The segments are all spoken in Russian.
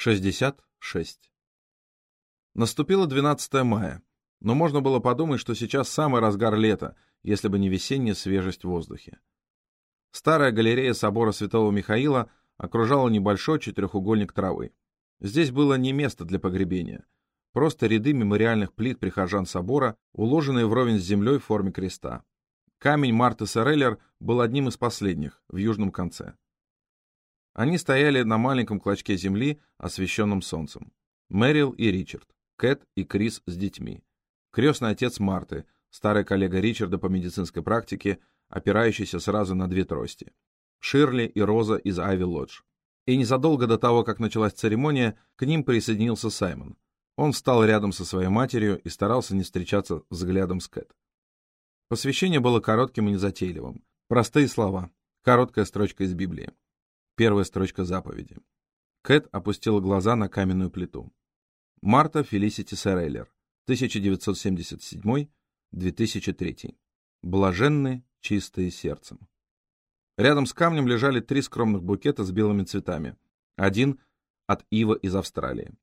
66. Наступило 12 мая, но можно было подумать, что сейчас самый разгар лета, если бы не весенняя свежесть в воздухе. Старая галерея собора Святого Михаила окружала небольшой четырехугольник травы. Здесь было не место для погребения, просто ряды мемориальных плит прихожан собора, уложенные вровень с землей в форме креста. Камень Марты Сореллер был одним из последних, в южном конце. Они стояли на маленьком клочке земли, освещенном солнцем. Мэрил и Ричард, Кэт и Крис с детьми. Крестный отец Марты, старый коллега Ричарда по медицинской практике, опирающийся сразу на две трости. Ширли и Роза из Айви Лодж. И незадолго до того, как началась церемония, к ним присоединился Саймон. Он встал рядом со своей матерью и старался не встречаться взглядом с Кэт. Посвящение было коротким и незатейливым. Простые слова, короткая строчка из Библии. Первая строчка заповеди. Кэт опустила глаза на каменную плиту. Марта Фелисити Сарейлер, 1977-2003. Блаженны, чистые сердцем. Рядом с камнем лежали три скромных букета с белыми цветами. Один от Ива из Австралии.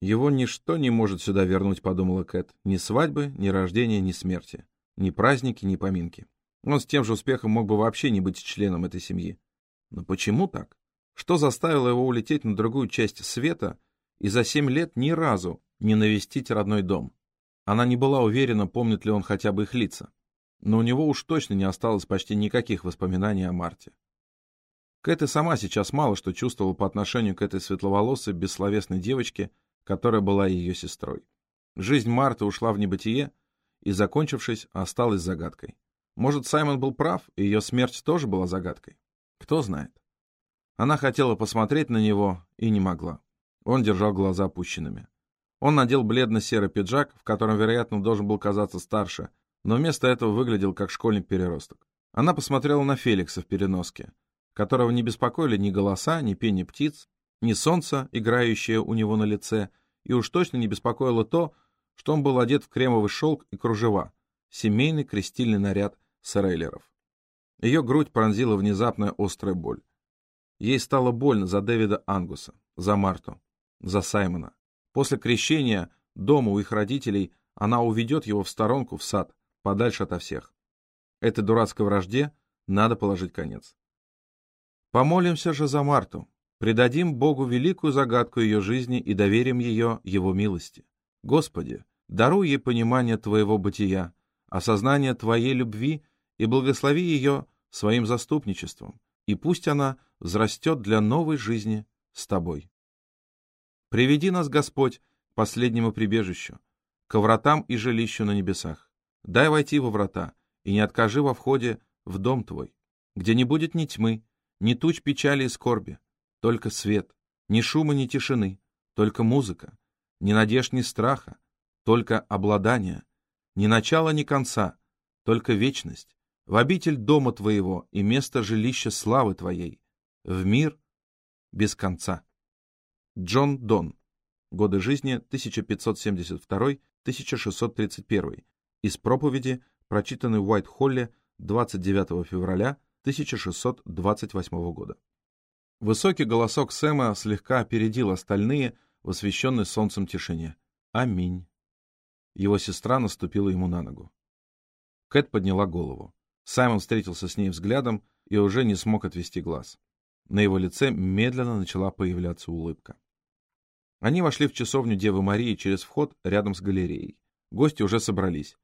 Его ничто не может сюда вернуть, подумала Кэт. Ни свадьбы, ни рождения, ни смерти. Ни праздники, ни поминки. Он с тем же успехом мог бы вообще не быть членом этой семьи. Но почему так? Что заставило его улететь на другую часть света и за семь лет ни разу не навестить родной дом? Она не была уверена, помнит ли он хотя бы их лица. Но у него уж точно не осталось почти никаких воспоминаний о Марте. Кэт и сама сейчас мало что чувствовала по отношению к этой светловолосой, бессловесной девочке, которая была ее сестрой. Жизнь Марты ушла в небытие и, закончившись, осталась загадкой. Может, Саймон был прав, и ее смерть тоже была загадкой? Кто знает. Она хотела посмотреть на него и не могла. Он держал глаза опущенными. Он надел бледно-серый пиджак, в котором, вероятно, должен был казаться старше, но вместо этого выглядел как школьник-переросток. Она посмотрела на Феликса в переноске, которого не беспокоили ни голоса, ни пение птиц, ни солнце, играющее у него на лице, и уж точно не беспокоило то, что он был одет в кремовый шелк и кружева, семейный крестильный наряд сарейлеров. Ее грудь пронзила внезапная острая боль. Ей стало больно за Дэвида Ангуса, за Марту, за Саймона. После крещения дома у их родителей она уведет его в сторонку, в сад, подальше ото всех. Этой дурацкой вражде надо положить конец. Помолимся же за Марту, предадим Богу великую загадку ее жизни и доверим ее Его милости. Господи, даруй ей понимание Твоего бытия, осознание Твоей любви и благослови ее своим заступничеством, и пусть она взрастет для новой жизни с Тобой. Приведи нас, Господь, к последнему прибежищу, к вратам и жилищу на небесах. Дай войти во врата, и не откажи во входе в дом Твой, где не будет ни тьмы, ни туч печали и скорби, только свет, ни шума, ни тишины, только музыка, ни надежд, ни страха, только обладание, ни начала, ни конца, только вечность, в обитель дома Твоего и место жилища славы Твоей, в мир без конца. Джон Дон. Годы жизни 1572-1631. Из проповеди, прочитанной в Уайт-Холле 29 февраля 1628 года. Высокий голосок Сэма слегка опередил остальные в освещенной солнцем тишине. Аминь. Его сестра наступила ему на ногу. Кэт подняла голову. Саймон встретился с ней взглядом и уже не смог отвести глаз. На его лице медленно начала появляться улыбка. Они вошли в часовню Девы Марии через вход рядом с галереей. Гости уже собрались.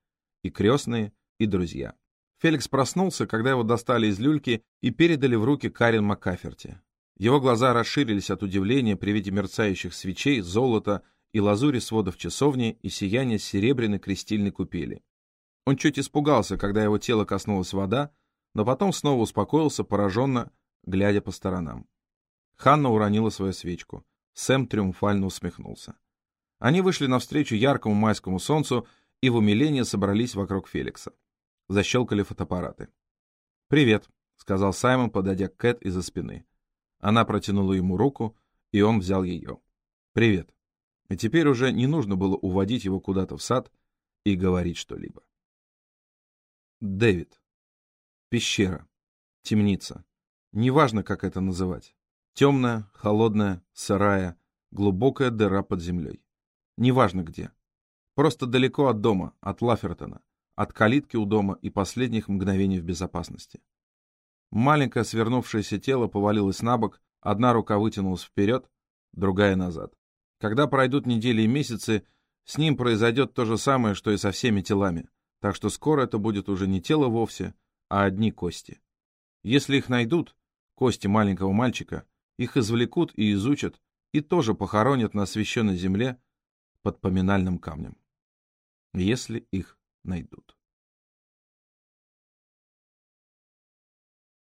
И крестные, и друзья. Феликс проснулся, когда его достали из люльки и передали в руки Карен Маккаферти. Его глаза расширились от удивления при виде мерцающих свечей, золота и лазури сводов часовни и сияния серебряной крестильной купели. Он чуть испугался, когда его тело коснулась вода, но потом снова успокоился, пораженно, глядя по сторонам. Ханна уронила свою свечку. Сэм триумфально усмехнулся. Они вышли навстречу яркому майскому солнцу и в умилении собрались вокруг Феликса. Защелкали фотоаппараты. «Привет», — сказал Саймон, подойдя к Кэт из-за спины. Она протянула ему руку, и он взял ее. «Привет». И теперь уже не нужно было уводить его куда-то в сад и говорить что-либо. Дэвид. Пещера. Темница. Неважно, как это называть. Темная, холодная, сырая, глубокая дыра под землей. Неважно где. Просто далеко от дома, от Лафертона, от калитки у дома и последних мгновений в безопасности. Маленькое свернувшееся тело повалилось на бок, одна рука вытянулась вперед, другая назад. Когда пройдут недели и месяцы, с ним произойдет то же самое, что и со всеми телами, так что скоро это будет уже не тело вовсе, а одни кости. Если их найдут, кости маленького мальчика, их извлекут и изучат, и тоже похоронят на освященной земле под поминальным камнем. Если их найдут.